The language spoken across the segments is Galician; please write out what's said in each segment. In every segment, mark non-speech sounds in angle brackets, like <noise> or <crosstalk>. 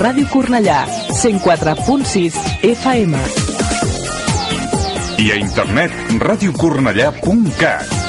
Ràdio Cornellà, 104.6 FM. I a internet radiocornellà.cat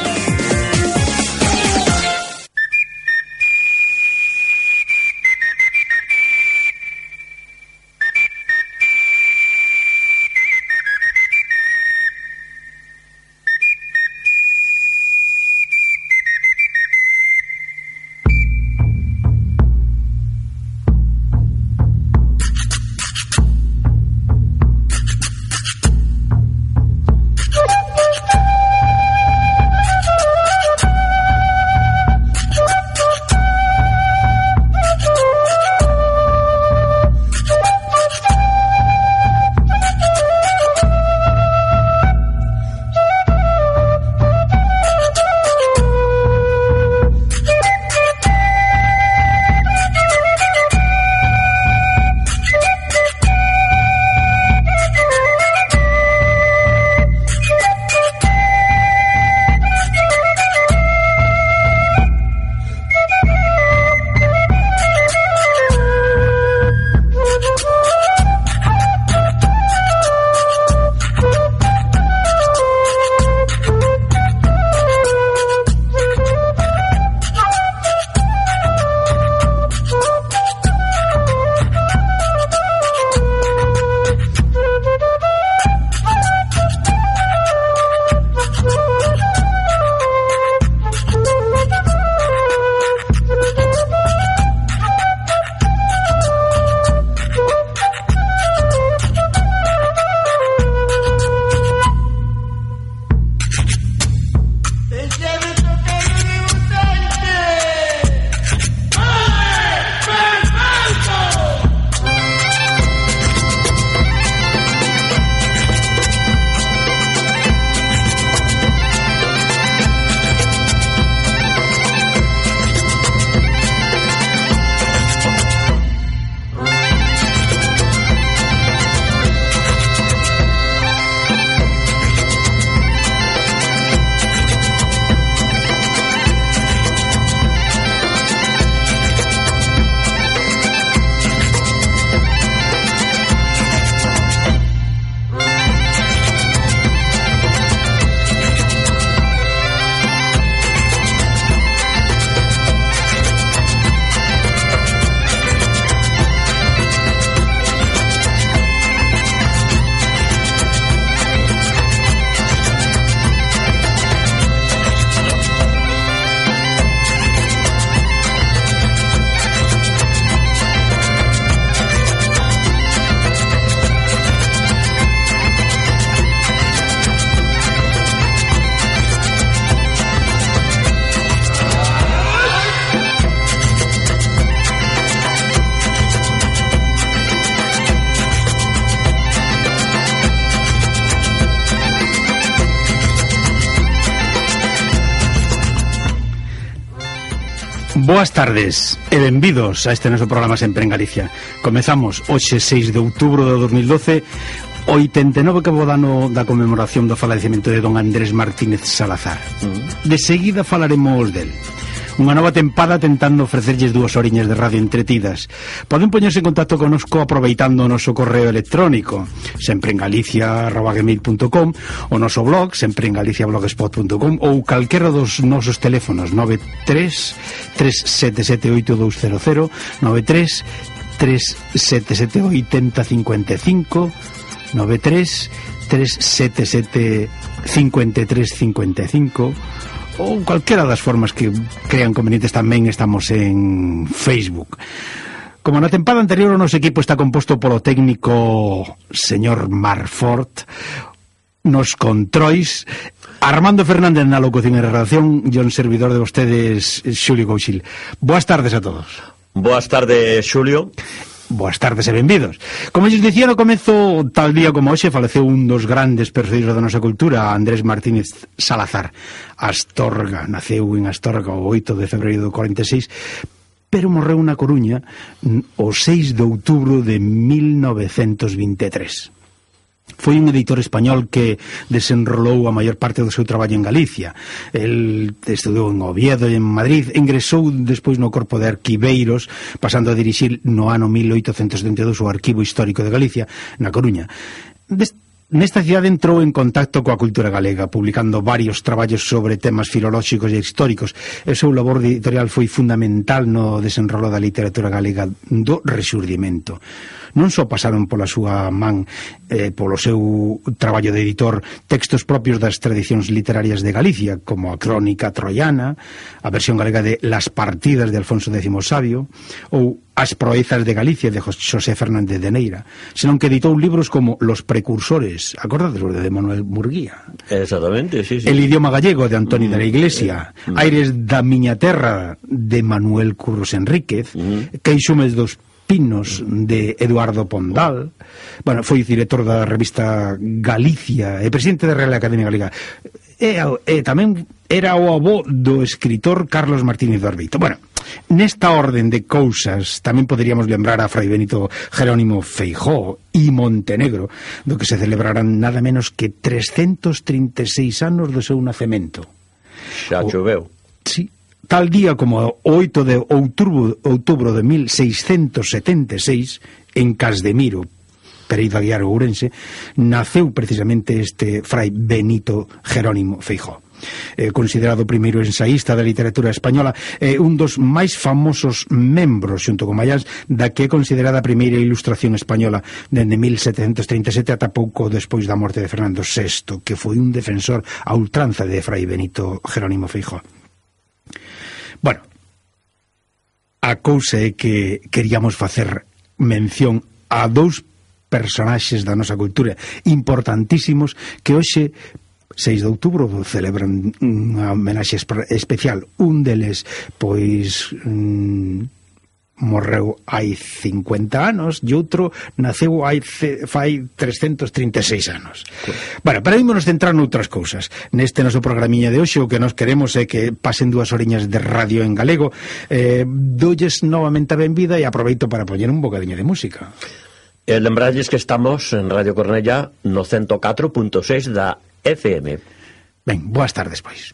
Boas tardes e benvidos a este noso programa Sempre en Galicia. Comezamos hoxe 6 de outubro de 2012 89 que dano da conmemoración do falecemento de don Andrés Martínez Salazar. Mm. De seguida falaremos del Unha nova tempada tentando ofrecerlles dúas oriñas de radio entretidas. Poden poñerse en contacto conosco aproveitando o noso correo electrónico sempre en galicia.com o noso blog sempre en galiciablogspot.com ou calquera dos nosos teléfonos 93 3778 200 93 377 8055 93 377-5355 ou calquera das formas que crean convenientes tamén estamos en Facebook. Como na tempada anterior o noso equipo está composto polo técnico señor Marfort, nos controis Armando Fernández na locución e redacción e un servidor de vostedes Xulio Couchil. Boas tardes a todos. Boas tardes, Xulio. Boas tardes e benvidos. Como lles dicía no comezo, tal día como hoxe, faleceu un dos grandes persoeiros da nosa cultura, Andrés Martínez Salazar. Astorga, naceu en Astorga o 8 de febreiro do 46, pero morreu na Coruña o 6 de outubro de 1923 foi un editor español que desenrolou a maior parte do seu traballo en Galicia. El estudou en Oviedo e en Madrid, ingresou despois no Corpo de Arquiveiros, pasando a dirixir no ano 1872 o Arquivo Histórico de Galicia, na Coruña. Dest Nesta cidade entrou en contacto coa cultura galega, publicando varios traballos sobre temas filolóxicos e históricos. O seu labor editorial foi fundamental no desenrolo da literatura galega do resurdimento non só pasaron pola súa man eh, polo seu traballo de editor textos propios das tradicións literarias de Galicia, como a Crónica Troiana, a versión galega de Las Partidas de Alfonso X Sabio, ou As proezas de Galicia de José Fernández de Neira, senón que editou libros como Los precursores, acordades de Manuel Murguía. Exactamente, sí, sí. El idioma gallego de Antonio mm, de la mm, Iglesia, eh, mm. Aires da miña terra de Manuel Curros Enríquez, mm. Queixumes dos Pinos de Eduardo Pondal. Bueno, foi director da revista Galicia e presidente da Real Academia Galega. E, e tamén era o avó do escritor Carlos Martínez Dorbito bueno, nesta orden de cousas tamén poderíamos lembrar a Fray Benito Jerónimo Feijó e Montenegro do que se celebrarán nada menos que 336 anos do seu nacemento. Xa o, choveu. Sí, Tal día como 8 de outubro, outubro de 1676, en Casdemiro, Pereira de Ourense, naceu precisamente este fray Benito Jerónimo Feijó. Eh, considerado primeiro ensaísta da literatura española eh, un dos máis famosos membros xunto con Mayans da que é considerada a primeira ilustración española dende 1737 ata pouco despois da morte de Fernando VI que foi un defensor a ultranza de Fray Benito Jerónimo Feijó A cousa é que queríamos facer mención a dous personaxes da nosa cultura importantísimos que hoxe 6 de outubro celebran unha homenaxe especial. Un deles, pois, mm, morreu hai 50 anos e outro naceu hai fai 336 anos. Bueno, pero ímonos centrar noutras cousas. Neste noso programiña de hoxe o que nos queremos é que pasen dúas horiñas de radio en galego. Eh, dolles novamente a benvida e aproveito para poñer un bocadiño de música. E lembralles que estamos en Radio Cornella no 104.6 da FM. Ben, boas tardes, pois.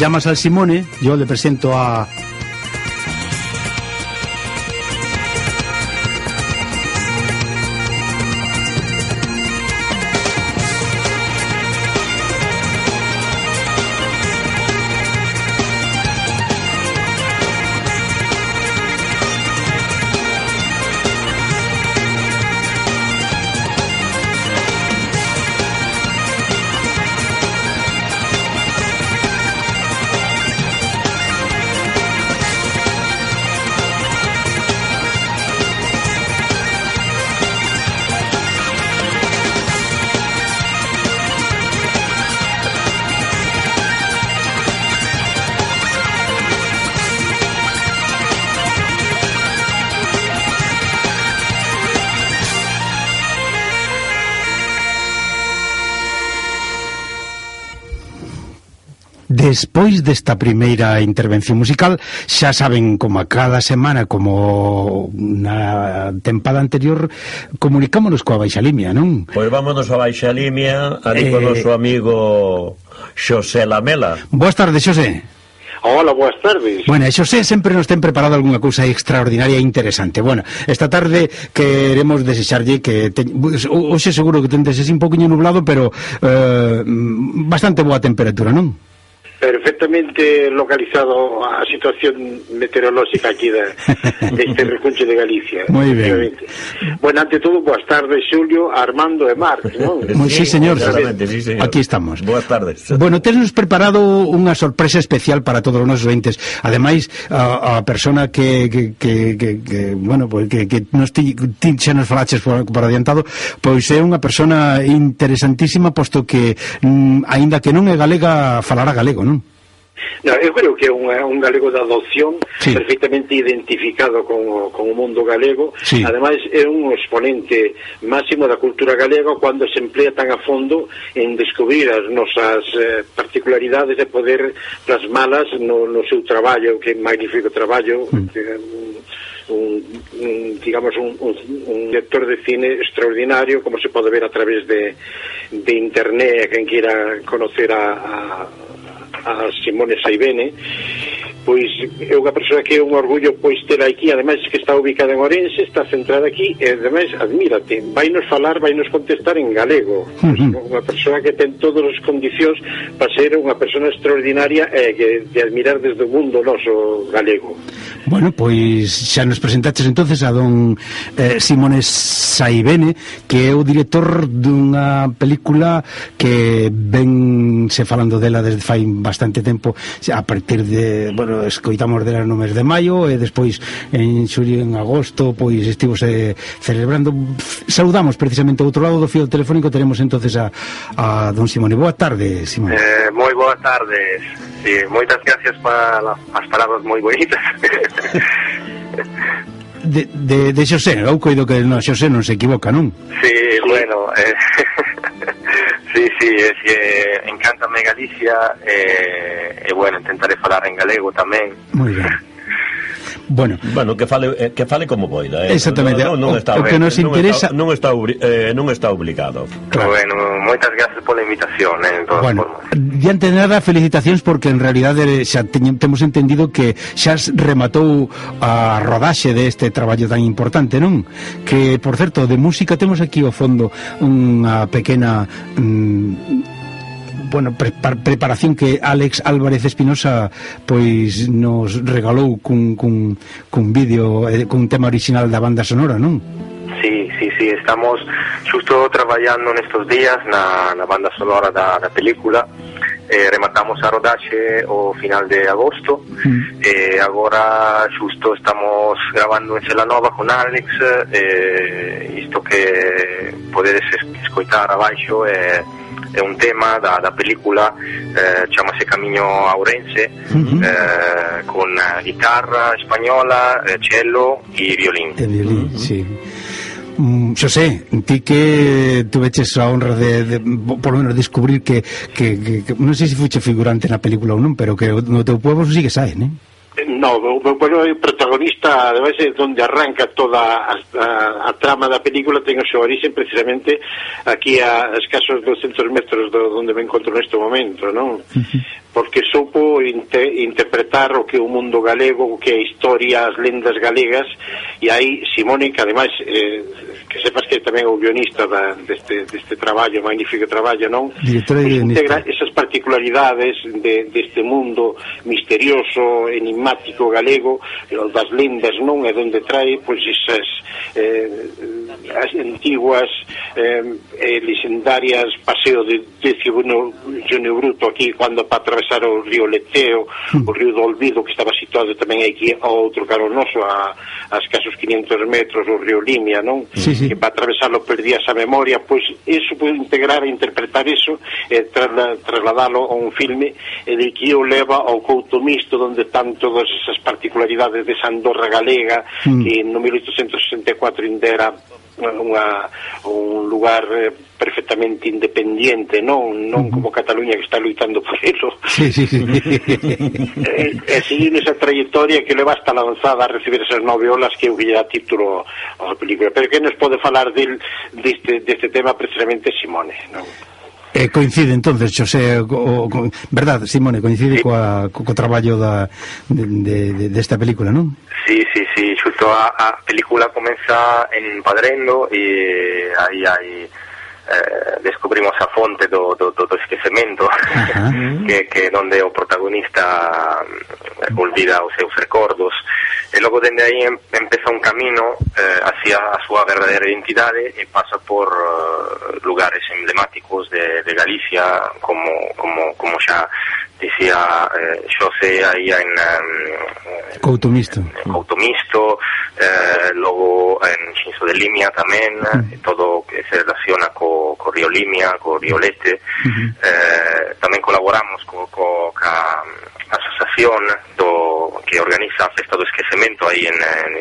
Llamas al Simone, yo le presento a Despois desta primeira intervención musical, xa saben como a cada semana, como na tempada anterior, comunicámonos coa Baixa Limia, non? Pois vámonos a Baixa Limia, ali eh... con o noso amigo Xosé Lamela. Boas tardes, Xosé. Hola, boas tardes. Bueno, e Xosé sempre nos ten preparado algunha cousa extraordinaria e interesante. Bueno, esta tarde queremos desexarlle que te... hoxe seguro que tendes ese un poquinho nublado, pero eh, bastante boa temperatura, non? perfectamente localizado a situación meteorolóxica aquí de, <laughs> deste recuncho de Galicia. Moi ben. Bueno, ante todo, boas tardes, Xulio, Armando e Marc. non? <laughs> Moi sí, señor. Sí, señor. Aquí estamos. Boas tardes. Bueno, tenos preparado unha sorpresa especial para todos os nosos ointes. Ademais, a, a persona que, que, que, que, que bueno, pues, que, que nos ti, ti, xa nos falaches por, por adiantado, pois é unha persona interesantísima, posto que, mm, aínda que non é galega, falará galego, non? No, eu creo que é un, un galego da adopción sí. perfectamente identificado con, con o mundo galego sí. ademais é un exponente máximo da cultura galega cando se emplea tan a fondo en descubrir as nosas eh, particularidades e poder plasmalas no, no seu traballo que magnífico traballo mm. que, un, un digamos un, un, un director de cine extraordinario como se pode ver a través de, de internet a quen quiera conocer a, a a Simone Saibene pois eu que a persoa que é un orgullo pois ter aquí, ademais que está ubicada en Orense, está centrada aquí e ademais admírate, vainos falar, vai nos contestar en galego. Pois, uh -huh. Unha persoa que ten todas as condicións para ser unha persoa extraordinaria e eh, que de admirar desde o mundo noso galego. Bueno, pois xa nos presentaches entonces a don eh, Simones Saibene, que é o director dunha película que ven se falando dela desde fai bastante tempo a partir de, bueno, escoitamos delas no mes de maio e despois en xulio en agosto pois estivose eh, celebrando. Saludamos precisamente ao outro lado do fio telefónico. Teremos entonces a, a don Simone. Boa tarde Simone. Eh, moi boa tarde sí, moitas gracias para as palabras moi bonitas. <laughs> De, de, de Xosé, eu coido que no, Xosé non se equivoca, non? Sí, bueno, eh, <laughs> Sí, sì, sì encanta me Galicia e, eh, bueno, intentaré falar en galego tamén. Muy bien. Bueno, bueno que fale eh, que fale como poida, eh. Exactamente. Non, non, non está o, o que nos interesa non está non está, eh, non está obligado. Claro. Bueno, moitas gracias pola invitación, eh, en todas bueno, formas. Diante de nada, felicitacións porque en realidad eh, xa temos entendido que xa rematou a rodaxe deste traballo tan importante, non? Que, por certo, de música temos aquí ao fondo unha pequena mm, bueno, pre preparación que Alex Álvarez Espinosa pois nos regalou cun, cun, cun vídeo, eh, cun tema original da banda sonora, non? Sí, sí, sí, estamos xusto traballando nestos días na, na banda sonora da, da película eh, rematamos a rodaxe o final de agosto mm. e eh, agora xusto estamos grabando en Celanova con Alex eh, isto que podedes escoitar abaixo e eh, é un tema da, da película eh, chamase Camiño a Orense, uh-huh. Mhm. eh, con guitarra española, eh, cello e violín. E violín, uh-huh. Mhm. sí. Xosé, mm, ti que tuveches a honra de, de por lo menos descubrir que, que, que, que non sei se fuche figurante na película ou non, pero que no teu pueblo sí que sae, non? No, o bueno, o protagonista ademais é donde arranca toda a, a, a trama da película ten o seu orixen precisamente aquí a escasos 200 metros do, donde me encontro neste momento non? Porque supo inter, interpretar o que é o mundo galego o que é a historia, as lendas galegas e aí Simone, que ademais eh, que sepas que é tamén o guionista da, deste, deste traballo, magnífico traballo non? Directora e pois guionista integra esas particularidades de, deste mundo misterioso, enigmático galego, das lendas non é onde trae pois esas eh, as antiguas eh, eh, legendarias paseo de de Cibuno Junio Bruto aquí quando para atravesar o río Leteo hmm. o río do Olvido que estaba situado tamén aquí ao outro caronoso, a, a escasos 500 metros o río Limia non? Sí, sí. que para atravesarlo perdías a memoria pois eso pode integrar e interpretar eso eh, trasladar trasladalo a un filme e de que o leva ao Couto Misto onde están todas esas particularidades de Sandorra Galega mm. que no 1864 ainda era unha, un lugar eh, perfectamente independiente, non non mm-hmm. como Cataluña que está luitando por eso. Sí, sí, sí. <laughs> e, e seguir esa trayectoria que leva hasta lanzada a recibir esas nove olas que é o que lle dá título á película. Pero que nos pode falar del, deste, deste tema precisamente Simone, non? Eh, coincide entonces, Xosé, o, o, verdad, Simone, coincide sí. coa, co, co traballo da, de, de, desta película, non? Sí, sí, sí, xusto a, a película comeza en Padrendo e aí hai eh, descubrimos a fonte do, do, do, do esquecemento Ajá. <laughs> que, que donde o protagonista eh, olvida os seus recordos e logo dende aí em, un camino eh, hacia a súa verdadeira identidade e pasa por eh, lugares emblemáticos de, de Galicia como, como, como xa dicía eh, Xosé aí en um, Couto Misto, en Couto Misto eh, logo en Xinso de Limia tamén, mm. todo que se relaciona co, co Río Limia, co Río Lete. Eh, tamén colaboramos co, co ca asociación do que organiza a Festa do Esquecemento aí en,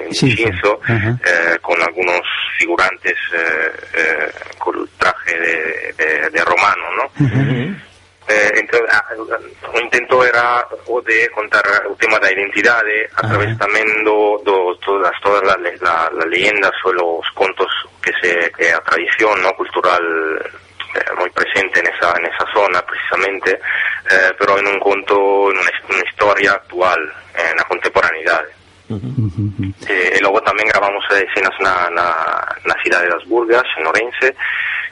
en sí, Xinzo, uh -huh. eh, con algunos figurantes eh, eh, con traje de, de, de romano, ¿no? Uh -huh. A, a, o intento era o de contar o tema da identidade a través Ajá. tamén do, do todas todas las la, las leyendas ou os contos que se que a tradición no cultural eh, moi presente nesa nesa zona precisamente eh, pero en un conto en unha, unha historia actual eh, na contemporaneidade Eh, e logo tamén gravamos escenas na, na, na cidade das Burgas, en Orense,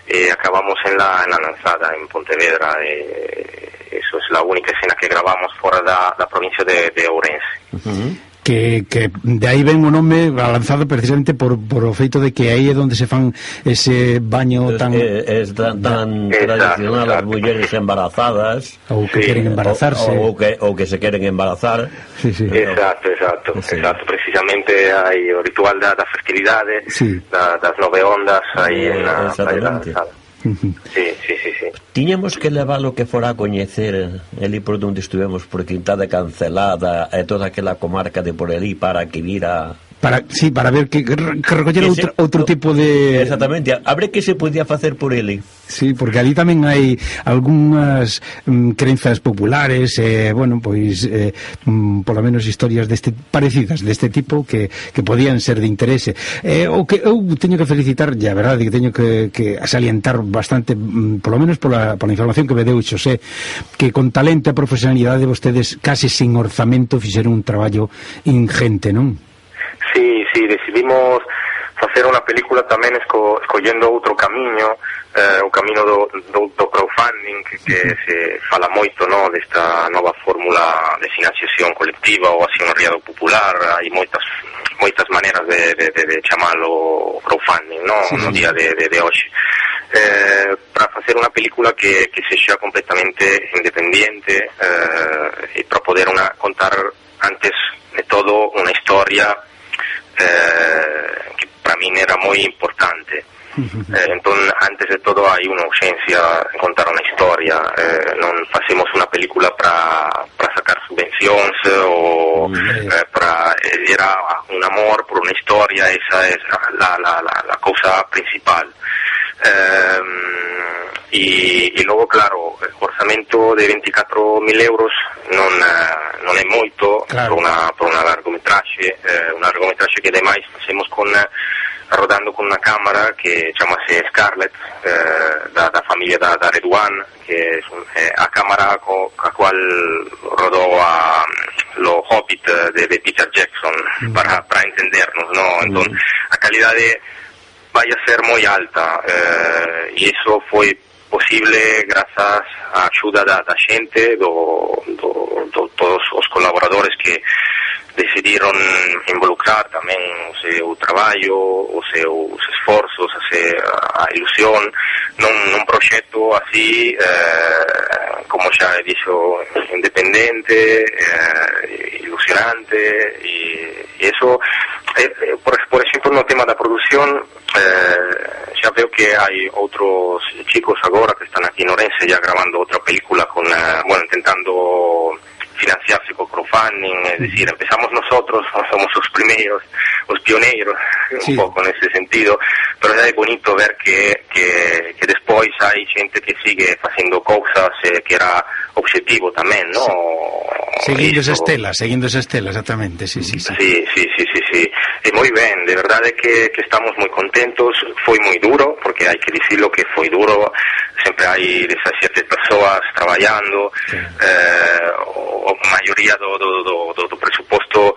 e acabamos en la, en la lanzada, en Pontevedra. E, eso es la única escena que grabamos fora da, da provincia de, de Ourense. que, que de aí ven o nome lanzado precisamente por, por o feito de que aí é onde se fan ese baño tan... Eh, é, é tan, tan tradicional as mulleres embarazadas ou que sí. queren embarazarse ou, ou, que, ou que se queren embarazar sí, sí. Pero... Exacto, exacto, sí. exacto precisamente hai o ritual da, da fertilidade sí. da, das nove ondas aí eh, en a, exactamente. Na, Sí, sí, sí, sí. Tiñamos que levar o que fora a coñecer ali por onde estuvemos, por Quintada Cancelada e toda aquela comarca de por ali para que vira Para, sí, para ver que, que recoller que outro, se, outro tipo de... Exactamente, a ver que se podía facer por ele. Sí, porque ali tamén hai algunhas mm, crenzas populares, eh, bueno, pois, eh, mm, polo menos historias deste, parecidas deste tipo que, que podían ser de interese. Eh, o que eu teño que felicitar, ya verdade, que teño que, que salientar bastante, mm, polo menos pola, pola información que me deu Xosé, que con talento e profesionalidade vostedes case sin orzamento fixeron un traballo ingente, non? Sí, sí, decidimos facer unha película tamén esco, escollendo outro camiño, eh, o camino do, do, do crowdfunding, que, que se fala moito no, desta nova fórmula de financiación colectiva ou así un riado popular, hai moitas moitas maneras de, de, de, de chamalo crowdfunding no, sí, sí. no día de, de, de hoxe. Eh, para facer unha película que, que sexa completamente independiente eh, e para poder una, contar antes de todo unha historia eh, que para min era moi importante. <laughs> Eh, entón, antes de todo hai unha urxencia en contar unha historia. Eh, non facemos unha película para para sacar subvencións eh, ou eh, para era un amor por unha historia. Esa é la, la, la, la cousa principal E, e logo, claro, o orzamento de 24.000 euros non, eh, non é moito claro. por, una, por una largometraxe, eh, unha largometraxe que demais facemos con eh, rodando con una cámara que chamase Scarlett eh, da, da, familia da, da Red One che eh, a cámara co, a cual rodou a, lo Hobbit eh, de, de Peter Jackson mm. para, para entendernos ¿no? Entonces, mm. Entón, a calidad vai a ser moi alta eh, e iso foi posible grazas á axuda da, da xente, do, do, do todos os colaboradores que decidiron involucrar tamén o seu traballo, os seus esforzos, a, se, ilusión nun, nun proxecto así eh, como xa dixo independente eh, ilusionante e, e eso eh, eh por, por exemplo no tema da produción eh, xa veo que hai outros chicos agora que están aquí en Orense ya grabando outra película con, eh, bueno, intentando financiarse co crowdfunding, é dicir, empezamos nosotros, somos os primeiros, os pioneiros, sí. un pouco nese sentido, pero é bonito ver que, que, que despois hai xente que sigue facendo cousas eh, que era obxectivo tamén, ¿no? Sí. Seguindo as estelas, seguindo as estelas, exactamente, sí, sí, sí. Sí, sí, sí, sí, sí. Eh, e moi ben, de verdade que, que estamos moi contentos, foi moi duro, porque hai que dicirlo que foi duro, sempre hai 17 persoas traballando, sí. eh, maioria do, do, do, do pressuposto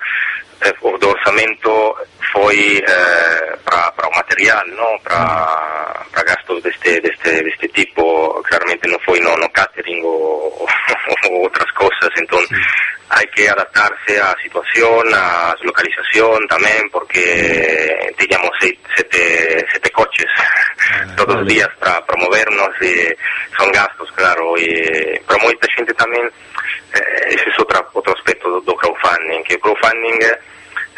eh, do orçamento foi eh, para o material, não para gastos deste, deste, deste tipo. Claramente não foi no, no catering ou, ou <laughs> outras coisas. Então, hay que adaptarse a situación, a su localización también, porque teníamos siete, siete coches ah, <laughs> todos los días para promovernos y son gastos, claro. Y, pero mucha gente también eh, ese es otro, otro aspecto del crowdfunding, que crowdfunding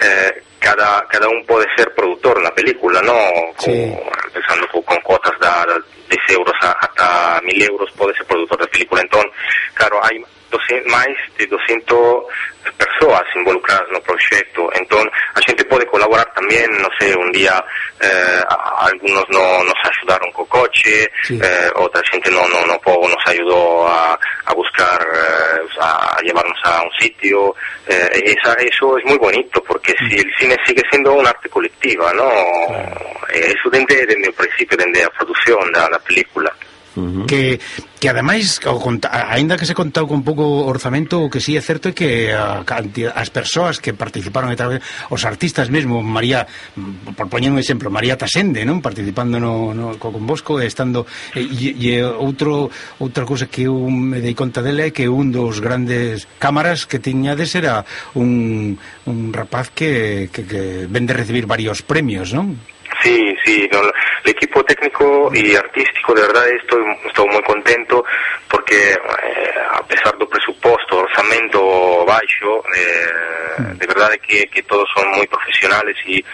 eh, cada, cada un puede ser productor en la película, ¿no? Sí. Pensando con, con de, de 10 euros hasta 1000 euros puede ser productor de película. Entonces, claro, hay hai máis de 200 persoas involucradas no proxecto entón a xente pode colaborar tamén non sei, un día eh, algunos no, nos axudaron co coche sí. eh, outra xente no, no, no nos ayudou a, a buscar eh, a llevarnos a un sitio eh, esa, eso es moi bonito porque si el cine sigue sendo un arte colectiva ¿no? Eh, eso dende, dende o principio dende a produción da, da película Uh -huh. que, que ademais aínda que se contou con pouco orzamento o que si sí é certo é que a, as persoas que participaron os artistas mesmo María mm, por poñer un exemplo María Tasende non participando no, no con Bosco estando e, e, e outro outra cousa que eu me dei conta dela é que un dos grandes cámaras que tiñades era un, un rapaz que, que, que vende recibir varios premios non? Sí, sí, no, el equipo y artístico, de verdad, estoy, estoy muy contento porque eh, a pesar do presuposto, orzamento baixo, eh, de verdad que, que todos son muy profesionales y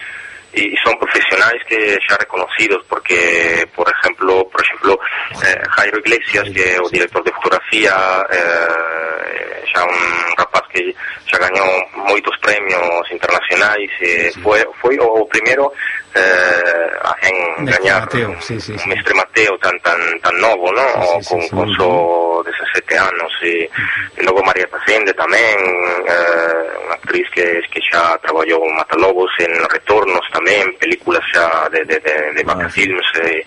y son profesionales que ya reconocidos porque por ejemplo por ejemplo eh, Jairo Iglesias que é o director de fotografía eh, xa un rapaz que xa gañou moitos premios internacionais e foi, foi o primeiro eh, en gañar Mateo, sí, sí, sí. un mestre Mateo tan tan tan novo, ¿no? Sí, con, con so 17 anos e, uh -huh. e logo María Pacende tamén eh, actriz que, que xa traballou en Matalobos en Retornos tamén, películas xa de, de, de, de Vacafilms e,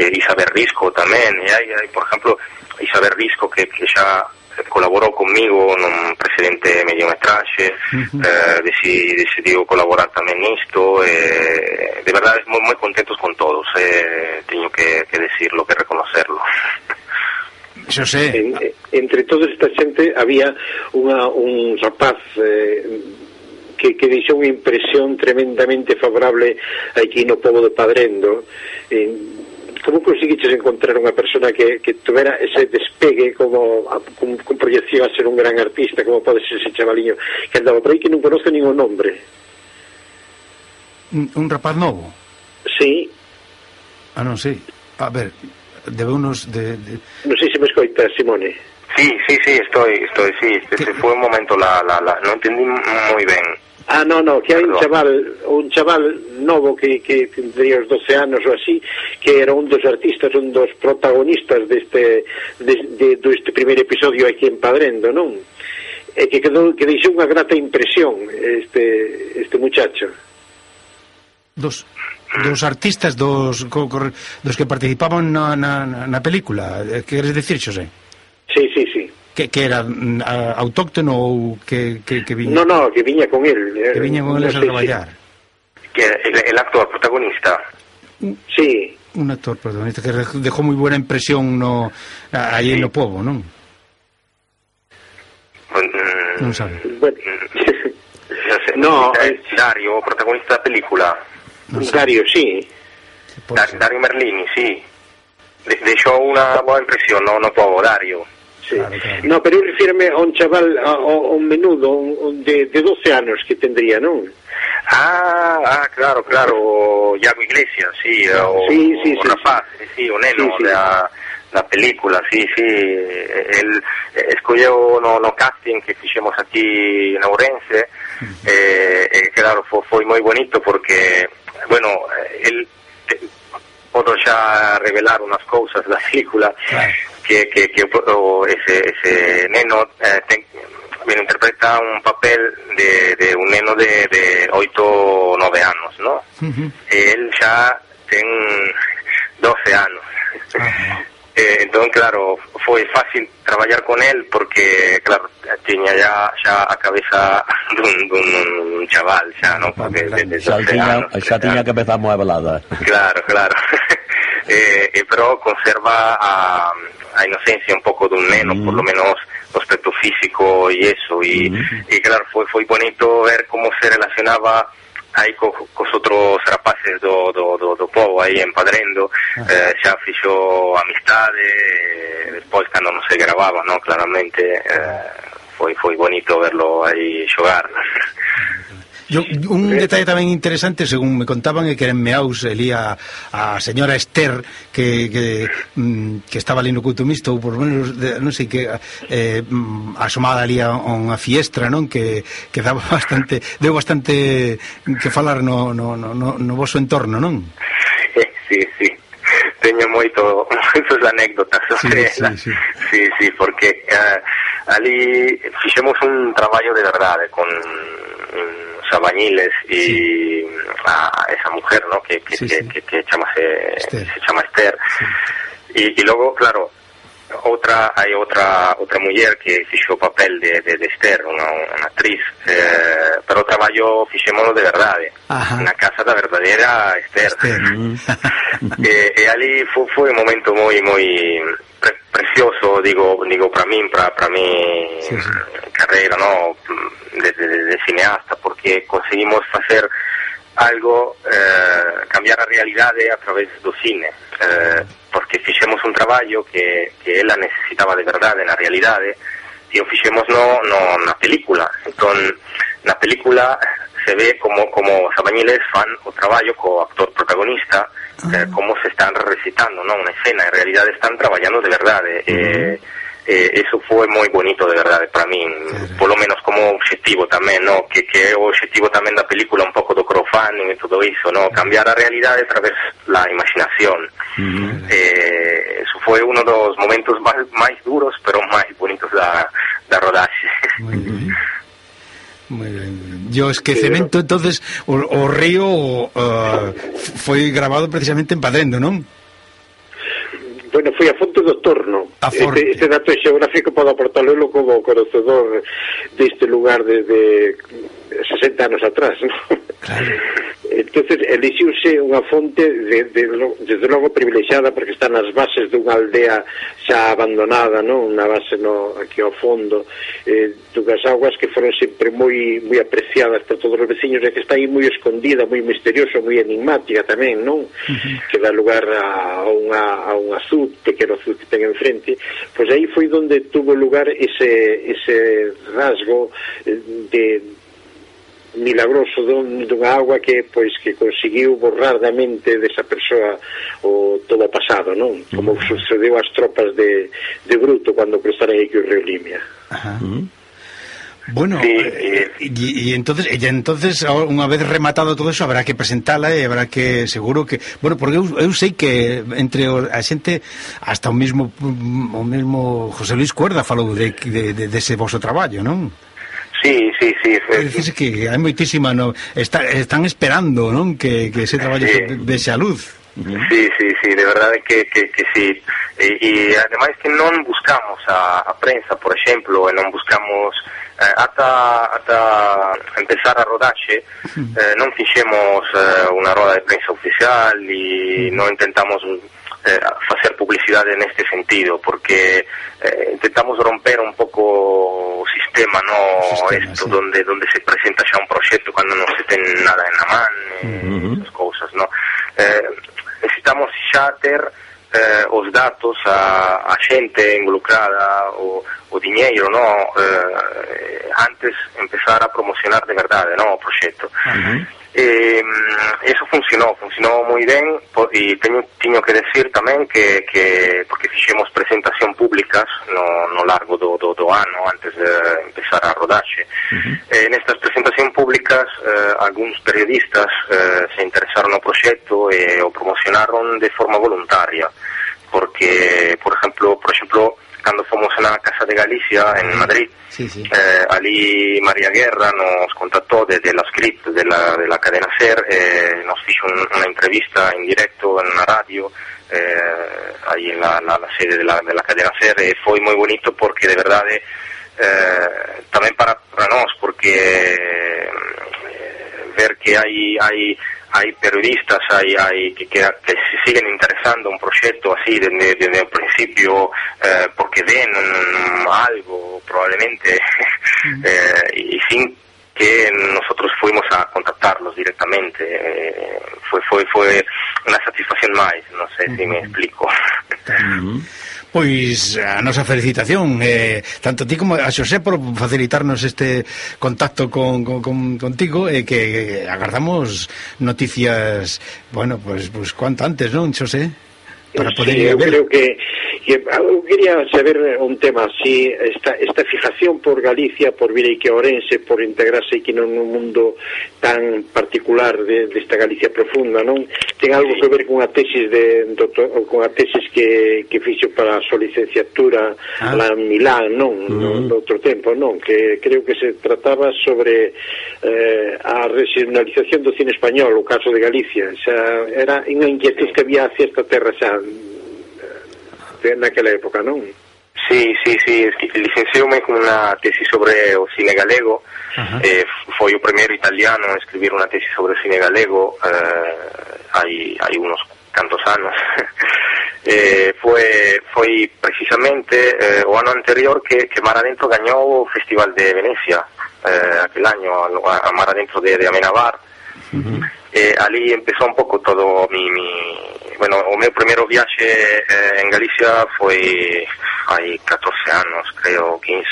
e Isabel Risco tamén e hai, hai por exemplo Isabel Risco que, que xa colaborou conmigo nun precedente mediometraxe uh -huh. eh, decidi, decidiu colaborar tamén nisto eh, de verdade moi, moi contentos con todos eh, teño que, que decirlo, que reconocerlo Xo sé. En, entre toda esta xente había unha, un rapaz eh, que, que deixou unha impresión tremendamente favorable aquí no povo de Padrendo eh, como conseguiches encontrar unha persona que, que tuvera ese despegue como con, con proyección a ser un gran artista como pode ser ese chavaliño que andaba por aí que non conozco ningún nombre un, un rapaz novo? Sí. Ah, non, sí. A ver, debeunos de, de... Non sei se me escoita, Simone. Sí, sí, sí, estoy, estoy, sí, este que... un momento la, la, la, no entendí muy bien. Ah, no, no, que hai un chaval, un chaval novo que, que tendría os 12 anos ou así, que era un dos artistas, un dos protagonistas deste, de, de, deste primeiro episodio aquí en Padrendo, non? E que, quedou, que deixou unha grata impresión este, este muchacho. Dos dos artistas dos co, co, dos que participaban na, na, na película que queres decir, Xosé? Sí, sí, sí que, que era mm, a, autóctono ou que, que, que viña? No, no, que viña con él eh, que viña con él no a traballar sí. que el, el actor protagonista sí un actor protagonista que dejó moi buena impresión no aí sí. no povo, non? Mm, non sabe. Bueno, <laughs> no, é Hilario, o protagonista da película. Non Dario, sì. Dar- Dario Merlini, sì. De- deixou una boa impresión, no, no povo Dario. Sí. Claro, claro. No, pero eu refirme a un chaval, a, a un menudo, un, un de, de 12 anos que tendría, non? Ah, ah, claro, claro, Iago Iglesias, sí, o, sí, sí, o sí, rapaz, sí, sí, o neno sí, sí. da, da película, sí, sí, el escolleu no, no casting que fixemos aquí en Ourense, eh, eh, claro, foi, foi moi bonito porque bueno, él, puedo ya revelar unas cosas, la película, claro. que, que, que puedo, ese, ese neno eh, ten, bien interpreta un papel de, de un neno de, de 8 o 9 años, ¿no? Uh -huh. Él ya tiene 12 años. Uh -huh. Eh, entón, claro, foi fácil traballar con él porque, claro, tiña ya xa a cabeza <laughs> dun, dun chaval, xa, non? Porque de, de Xa 12 tiña, anos, xa 13 tiña que empezar mueblada. Claro, claro. <laughs> eh, eh, pero conserva a, a inocencia un pouco dun neno, Mm. por lo menos o aspecto físico e eso, e, Mm. e claro, foi, foi bonito ver como se relacionaba aí co, cos outros rapaces do, do, do, do povo aí en Padrendo ah. eh, xa fixo amistade e despois cando non se gravaba non claramente eh, foi foi bonito verlo aí xogar. Ah, Yo, un eh, detalle tamén interesante, según me contaban, é que en Meaus elía a, a señora Esther que, que, mm, que estaba ali no culto mixto, ou por menos, de, non sei, que eh, mm, asomada ali a unha fiestra, non? Que, que daba <laughs> bastante, deu bastante que falar no, no, no, no vosso entorno, non? <laughs> Eh, sí, sí. Teño moito, <laughs> moitos anécdotas sobre sí, ela. Sí, sí. sí, sí, porque eh, uh, ali fixemos un traballo de verdade con... Um, albañiles y sí. a esa mujer, ¿no? Que, que, se, eh, Esther. se chama Esther. Y, luego, claro, otra hay otra otra mujer que hizo papel de, de, Esther, una, una actriz, eh, pero trabajó, hicimos de verdad, eh. en la casa de verdadera Esther. Esther. e, e ali fue, fue un momento muy, muy precioso, digo, digo para mí, para, para mi carrera, ¿no? de, de, de cineasta, porque conseguimos facer algo, eh, cambiar a realidade a través do cine, eh, porque fixemos un traballo que, que ela necesitaba de verdade na realidade, e eh, o fixemos no, no, na película. Entón, na película se ve como, como os abañiles fan o traballo co actor protagonista, eh, ah. como se están recitando, non? Una escena, en realidade están traballando de verdade. Eh, uh eh, -huh eh, eso foi moi bonito de verdade para min, claro. polo menos como objetivo tamén, no, que que é o objetivo tamén da película un pouco do crowdfunding e todo iso, no, cambiar a realidade a través da imaginación. Eh, eso foi uno dos momentos máis, máis duros, pero máis bonitos da da rodaxe. Muy bien. Muy ben. E esquecemento, entonces, o, o río o, eh, uh, foi grabado precisamente en Padrendo, non? Bueno, foi a fonte do Torno. A este, este dato xeográfico pode aportarlo como conocedor deste lugar desde 60 anos atrás, <laughs> ¿no? Claro. Entonces, elixiuse unha fonte de, de, desde logo privilexiada porque está nas bases dunha aldea xa abandonada, non? Unha base no, aquí ao fondo eh, dunhas aguas que foron sempre moi moi apreciadas por todos os veciños e que está aí moi escondida, moi misteriosa, moi enigmática tamén, non? Uh -huh. Que dá lugar a, a unha, a un azul, pequeno azul que ten enfrente pois aí foi donde tuvo lugar ese, ese rasgo eh, de milagroso dun, dunha agua que pois que conseguiu borrar da mente desa persoa o todo o pasado, non? Como sucedeu ás tropas de, de Bruto cando cruzaron aquí o río Limia. Ajá. Mm. Bueno, sí, eh, y, y, entonces, y entonces ah, unha vez rematado todo eso, habrá que presentala e habrá que seguro que, bueno, porque eu, eu sei que entre a xente hasta o mismo mm, o mesmo José Luis Cuerda falou de, de, de, de ese vosso traballo, non? Sí, sí, sí. Foi... Dices que hai moitísima... No... Está, están esperando, non? Que, que ese traballo sí. de xa luz. Sí, sí, sí, de verdade que, que, que sí e, e ademais que non buscamos a, a prensa, por exemplo e eh, non buscamos eh, ata, ata empezar a rodaxe eh, non fixemos eh, unha roda de prensa oficial e non intentamos eh, facer publicidade neste sentido porque eh, intentamos romper un pouco o sistema no sistema, esto sí. donde donde se presenta xa un proxecto cando non se ten nada en la man uh -huh. as cousas no eh, necesitamos xa ter eh, os datos a, a xente involucrada o, o diñeiro no eh, antes empezar a promocionar de verdade no o proxecto uh -huh. Eh, eso funcionou funcionou moi ben e teño, teño que decir tamén que, que porque fixemos presentación públicas no, no largo do, do, do ano antes de empezar a rodaxe uh -huh. eh, nestas presentación públicas eh, algúns periodistas eh, se interesaron no proxecto e o promocionaron de forma voluntaria porque, por ejemplo, por ejemplo, cando fomos na Casa de Galicia en Madrid, sí, sí. Eh, ali María Guerra nos contactó desde la script de la, de la cadena SER, eh, nos fixo un, unha entrevista en directo en la radio, eh, aí en la, la, la sede de la, de la cadena SER, e foi moi bonito porque de verdade eh, tamén para, para nós, porque eh, ver que hai, hai hai periodistas hai, hai que, que, que siguen interesando un proxecto así desde, desde o principio eh, porque ven un, algo probablemente <laughs> eh, y sin que nosotros fuimos a contactarlos directamente eh, fue, fue, fue una satisfacción máis non sei se me explico Pois <laughs> a nosa felicitación eh, tanto ti como a Xosé por facilitarnos este contacto con, con, con contigo e eh, que agardamos noticias bueno, pues, pues cuanto antes, non, Xosé? Para poder sí, ver. creo que que eu quería saber eh, un tema si esta, esta fijación por Galicia por vir que Orense por integrarse aquí non nun mundo tan particular de, desta Galicia profunda non? Ten algo que ver cunha tesis de doctor, con a tesis que, que fixo para a súa licenciatura ah. lá en Milán non? Mm. no, outro tempo non? Que creo que se trataba sobre eh, a regionalización do cine español o caso de Galicia. Xa, era unha inquietud que había hacia cierta terra xa naquela época, non? Sí, sí, sí, licencioume con unha tesi sobre o cine galego uh -huh. eh, foi o primeiro italiano a escribir unha tesi sobre o cine galego eh, hai, hai unos cantos anos <laughs> eh, foi, foi precisamente eh, o ano anterior que, que Mar Adentro gañou o Festival de Venecia eh, aquel año a, a Mar Adentro de, de Amenabar uh -huh. eh, ali empezou un pouco todo mi, mi bueno, o meu primeiro viaxe eh, en Galicia foi hai 14 anos, creo, 15,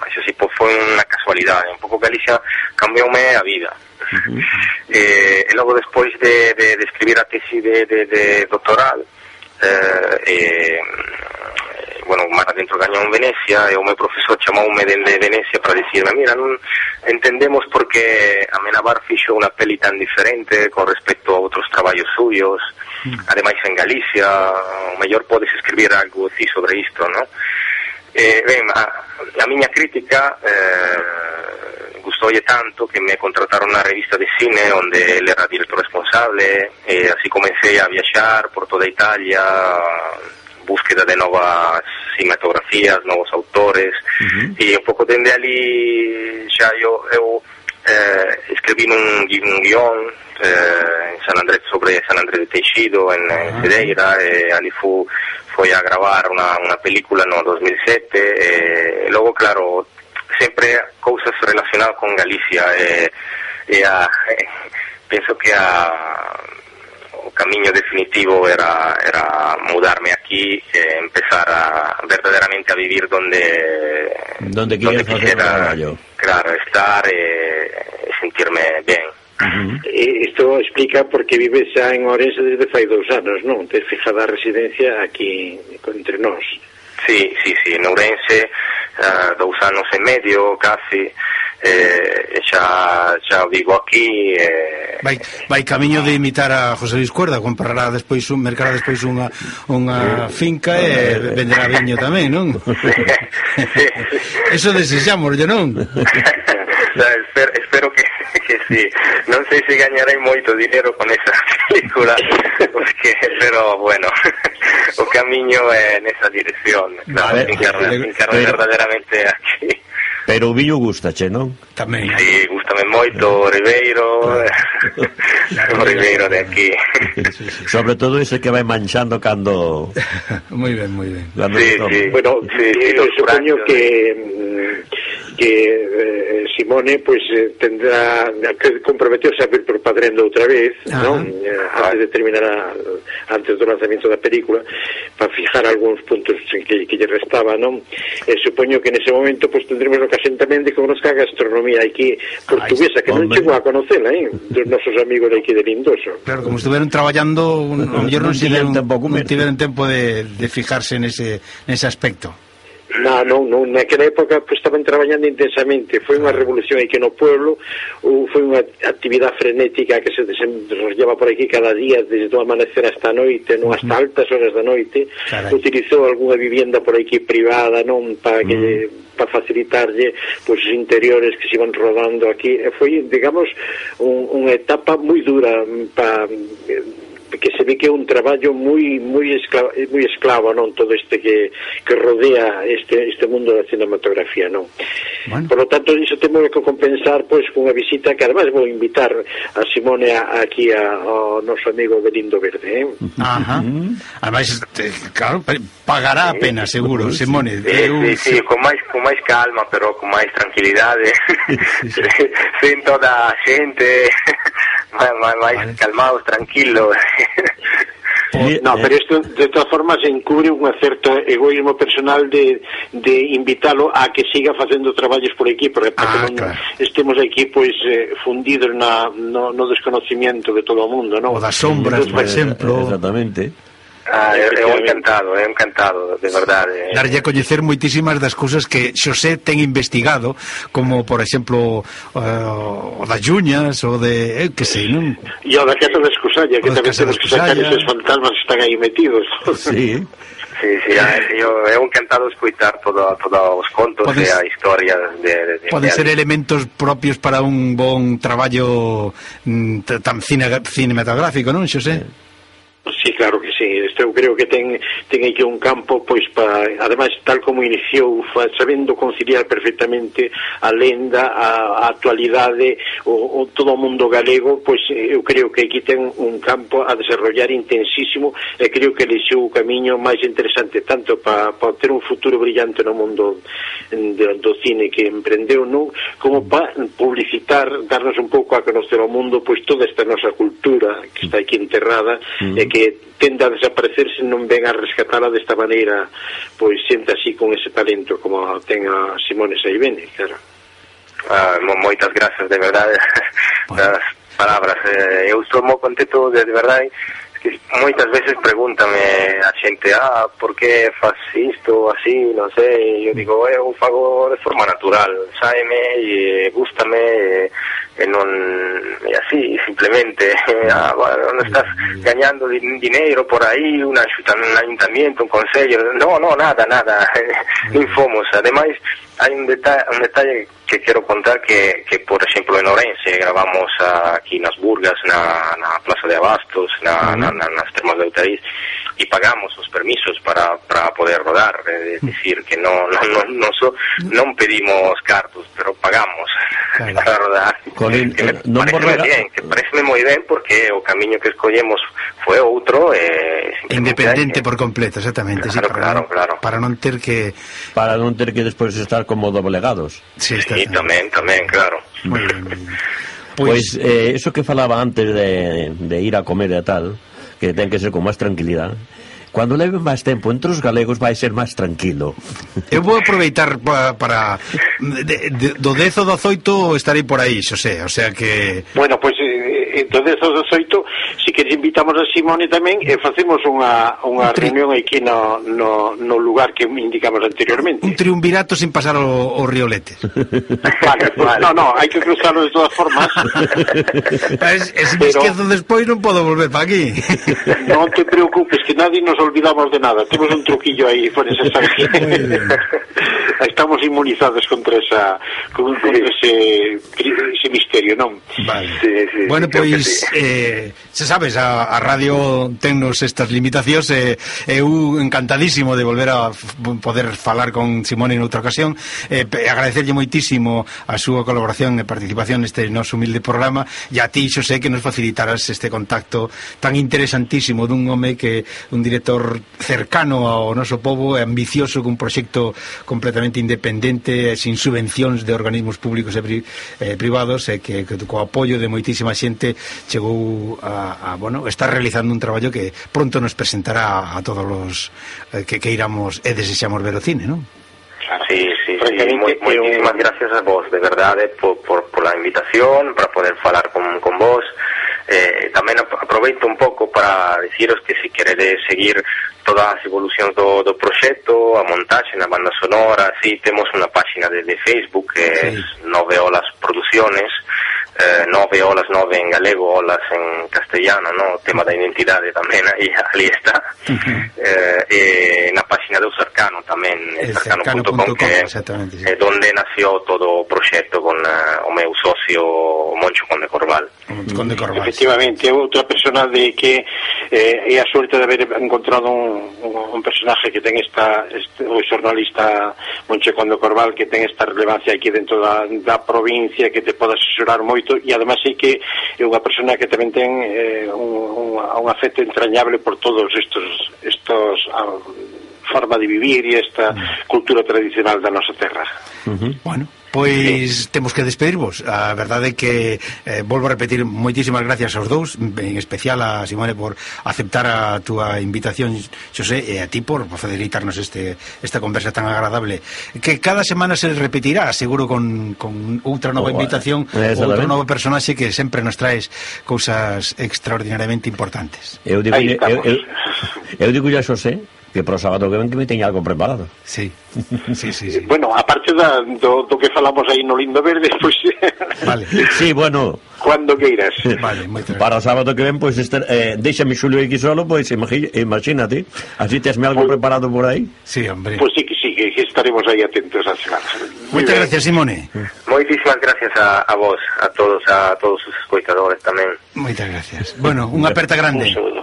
mas así pues, foi unha casualidade. Un pouco Galicia cambioume a vida. Uh -huh. eh, e logo despois de, de, de escribir a tesi de, de, de doctoral, eh, eh, bueno, mata dentro en Venecia e o meu profesor chamoume dende Venecia para dicirme mira, non entendemos porque Amenabar fixo unha peli tan diferente con respecto a outros traballos suyos mm. ademais en Galicia o mellor podes escribir algo así sobre isto, non? Eh, ben, a, a miña crítica eh, gustoulle tanto que me contrataron na revista de cine onde ele era director responsable e eh, así comecei a viaxar por toda Italia búsqueda de nuevas cinematografías, nuevos autores, y un poco desde allí ya yo, eh, escribí un, un guion eh, en San Andrés, sobre San Andrés de Teixido, en, en ah. Cedeira, eh, allí fue fui a grabar una, una película no, 2007, eh, e luego, claro, siempre cosas relacionadas con Galicia, eh, y a, <laughs> pienso que a o camiño definitivo era, era mudarme aquí e empezar a verdaderamente a vivir donde donde, donde quisiera claro estar e, sentirme ben. E isto explica porque vives xa en Ourense desde fai dous anos, non? Tes fijada a residencia aquí entre nós. Sí, sí, sí, en Ourense, uh, dous anos e medio, casi, eh, xa, xa vivo aquí eh, vai, vai camiño de imitar a José Luis Cuerda comprará despois un, mercará despois unha, unha finca e venderá viño tamén, non? <laughs> eso desexamos, non? <laughs> espero, espero que que sí. Non sei se gañarei moito dinero con esa <laughs> película, porque, pero, bueno, o camiño é nesa dirección, claro, encarnar verdadeiramente aquí. Pero o viño gustache, non? Tamén. Sí, gustame moito o Ribeiro, <laughs> o Ribeiro de aquí. Sí, sí. Sobre todo ese que vai manchando cando... <laughs> moi ben, moi ben. Cando sí, sí. Bueno, sí, sí, supoño que... Eh, que eh, Simone pues eh, tendrá que comprometerse a vir por padrendo outra vez, non? Eh, antes de terminar a, antes do lanzamento da película para fijar algúns puntos que, que lle restaba, non? E supoño que nese momento pues tendremos ocasión tamén de conozca a gastronomía aquí portuguesa, que non hombre. chegou a conocela, eh? Dos nosos amigos aquí de Lindoso. Claro, como estuveron traballando, un, a mellor non, Non tiveron comer. non tiveron tempo de, de fijarse nese, nese aspecto. Na, non, non, naquela época pues, estaban traballando intensamente foi unha revolución aquí no pueblo ou foi unha actividade frenética que se desenrollaba por aquí cada día desde o amanecer hasta a noite non hasta altas horas da noite Carai. utilizou algunha vivienda por aquí privada non para que mm. para facilitarlle pois, os interiores que se iban rodando aquí e foi, digamos, un, unha etapa moi dura mm, para que se ve que é un traballo moi moi esclavo, moi esclavo non todo este que, que rodea este este mundo da cinematografía, non. Bueno. Por lo tanto, iso temos que compensar pois cunha visita que además vou invitar a Simone a, aquí a, ao noso amigo Belindo Verde, eh. Ajá. Además, te, claro, pagará a pena seguro, Simone. Eh, eu... sí, sí, con máis con máis calma, pero con máis tranquilidade. sí, sí. <laughs> Toda a xente máis, máis vale. calmados, tranquilos. No, pero eh. isto, de todas formas, encubre un certo eh, egoísmo personal de, de invitalo a que siga facendo traballos por aquí, porque para ah, que non claro. estemos aquí, pois, eh, fundidos na, no, no desconocimiento de todo o mundo, non? O das sombras, Entonces, por eh, exemplo. Exactamente. Ah, eu, eu encantado, eu encantado, de verdade. Darlle a coñecer moitísimas das cousas que Xosé ten investigado, como, por exemplo, uh, o das Lluñas, o de, eh, que sei, non? E o da Casa da Escusalla, que tamén temos que sacar esos fantasmas que están aí metidos. Sí. <laughs> Sí, sí, ah, eu, eu encantado escoitar todo, todo os contos Podes, e a historia de, de, Poden ser elementos propios para un bon traballo mm, tan cinematográfico, non, Xosé? Sí. Sí, claro que sí. Este eu creo que ten, ten aquí un campo, pois, para, además, tal como iniciou, fa, sabendo conciliar perfectamente a lenda, a, a actualidade, o, o todo o mundo galego, pois, eh, eu creo que aquí ten un campo a desarrollar intensísimo e creo que lexou o camiño máis interesante tanto para pa ter un futuro brillante no mundo do, do cine que emprendeu, non? Como para publicitar, darnos un pouco a conocer ao mundo, pois, toda esta nosa cultura que está aquí enterrada mm -hmm. e que que tende a desaparecer se non ven a rescatala desta maneira pois xente así con ese talento como ten a Simone Saibene, claro. Ah, moitas grazas, de verdade, <laughs> bueno. das palabras. Eh, eu estou moi contento, de, de verdade, que moitas veces pregúntame a xente, ah, por que faz isto así, non sei, eu digo, eu fago de forma natural, saeme, e gustame, e en un y así simplemente <laughs> ah, no estás ganando dinero por ahí un ayuntamiento un consejo no no nada nada <laughs> mm. infomos además hay un detalle, un detalle que quiero contar que, que por ejemplo, en Orense grabamos aquí en las burgas, en la, plaza de abastos, en, uh -huh. las termas de Utariz, y pagamos los permisos para, para poder rodar. Es decir, que no, no, no, no, so, no pedimos cartos, pero pagamos <laughs> claro. para rodar. Colin, que me eh, non parece bien, que parece moi ben porque o camiño que escollemos fue outro. Eh, independente por completo, exactamente. Claro, sí, para, claro, claro. para non ter que... Para non ter que despois estar como doblegados. Sí, está sí, tamén, tamén, claro. Muy ben, muy ben. Pois, pues, eh, eso que falaba antes de, de ir a comer e tal, que ten que ser con máis tranquilidade, Cando leve máis tempo entre os galegos vai ser máis tranquilo. Eu vou aproveitar pa, para de, de, do 10 ao 18 estarei por aí, xo o sea que Bueno, pois pues, eh, entonces aos das oito, si que invitamos a Simone tamén e facemos unha, unha un tri... reunión aquí no, no, no lugar que indicamos anteriormente. Un triunvirato sin pasar o, o riolete. <laughs> Vale, vale. No, no, hai que cruzarlo de todas formas. <laughs> es, es Pero... esquezo despois non podo volver para aquí. <laughs> non te preocupes, que nadie nos olvidamos de nada. Temos un truquillo aí, por esa Estamos inmunizados contra esa con, con ese, ese misterio, non? Vale. Sí, sí, bueno, pois pois eh, se sabes, a, a radio tennos estas limitacións eh, e eh, eu encantadísimo de volver a poder falar con Simone en outra ocasión. Eh, agradecerlle moitísimo a súa colaboración e participación neste noso humilde programa e a ti, Xosé, que nos facilitaras este contacto tan interesantísimo dun home que un director cercano ao noso povo e ambicioso cun proxecto completamente independente e sin subvencións de organismos públicos e pri, eh, privados e que, que co apoio de moitísima xente chegou a, a bueno, está realizando un traballo que pronto nos presentará a todos os eh, que queiramos e desexamos ver o cine, non? Sí, sí, sí. Muy, muchísimas gracias a vos, de verdade, eh, por, por, por la invitación, para poder falar con, con vos. Eh, tamén aproveito un pouco para deciros que se queredes seguir todas as evolucións do, do proxecto, a montaxe na banda sonora, sí, temos unha páxina de, de Facebook que sí. es Nove Olas Produciones, eh, nove olas, nove en galego, olas en castellano, no? o tema da identidade tamén aí, <laughs> ali está, uh -huh. eh, e na página do Cercano tamén, cercano.com, que é onde nació todo o proxecto con uh, o meu socio Moncho Conde Corval. Conde mm, Corval. Efectivamente, é outra personaxe que eh, é a suerte de haber encontrado un, un, un personaje que ten esta, este, o xornalista Moncho Conde Corval, que ten esta relevancia aquí dentro da, da provincia, que te pode asesorar moito moito e además sei que é unha persona que tamén ten eh, un, un, un afecto entrañable por todos estos estos ah, forma de vivir e esta mm. cultura tradicional da nosa terra. Uh -huh. Bueno, Pois temos que despedirvos. A verdade é que eh, volvo a repetir moitísimas gracias aos dous, en especial a Simone por aceptar a túa invitación, Xosé, e a ti por facilitarnos este esta conversa tan agradable, que cada semana se repetirá, seguro con, con outra nova oh, invitación, eh, outro novo personaxe que sempre nos traes cousas extraordinariamente importantes. Eu digo, eu, eu, eu, eu digo a Xosé que para o sábado que ven que me teña algo preparado. Sí. Sí, sí, sí. Bueno, aparte da, do, do que falamos aí no Lindo Verde, pois... <laughs> Vale. sí, bueno... Cuando queiras. Vale, moito Para o sábado que ven, pois, pues, este, eh, déxame Xulio aquí solo, pois, pues, imagínate, así tesme algo pues, preparado por aí. Sí, hombre. Pois pues sí que sí, que, que estaremos aí atentos a semana. Moitas gracias, Simone. Moitísimas gracias a, a vos, a todos, a todos os escoitadores tamén. Moitas gracias. Bueno, unha aperta grande. Un saludo.